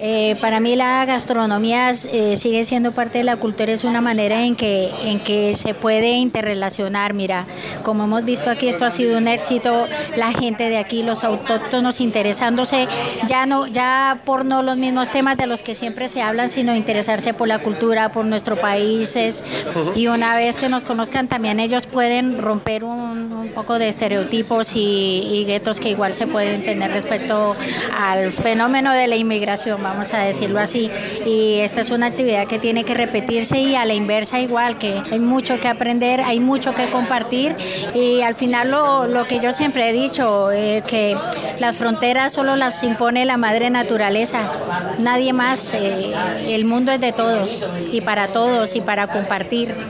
Eh, para mí la gastronomía eh, sigue siendo parte de la cultura, es una manera en que, en que se puede interrelacionar. Mira, como hemos visto aquí, esto ha sido un éxito, la gente de aquí, los autóctonos interesándose ya no ya por no los mismos temas de los que siempre se hablan, sino interesarse por la cultura, por nuestros países. Y una vez que nos conozcan, también ellos pueden romper un, un poco de estereotipos y, y guetos que igual se pueden tener respecto al fenómeno de la inmigración vamos a decirlo así. Y esta es una actividad que tiene que repetirse y a la inversa igual, que hay mucho que aprender, hay mucho que compartir y al final lo, lo que yo siempre he dicho, eh, que las fronteras solo las impone la madre naturaleza, nadie más, eh, el mundo es de todos y para todos y para compartir.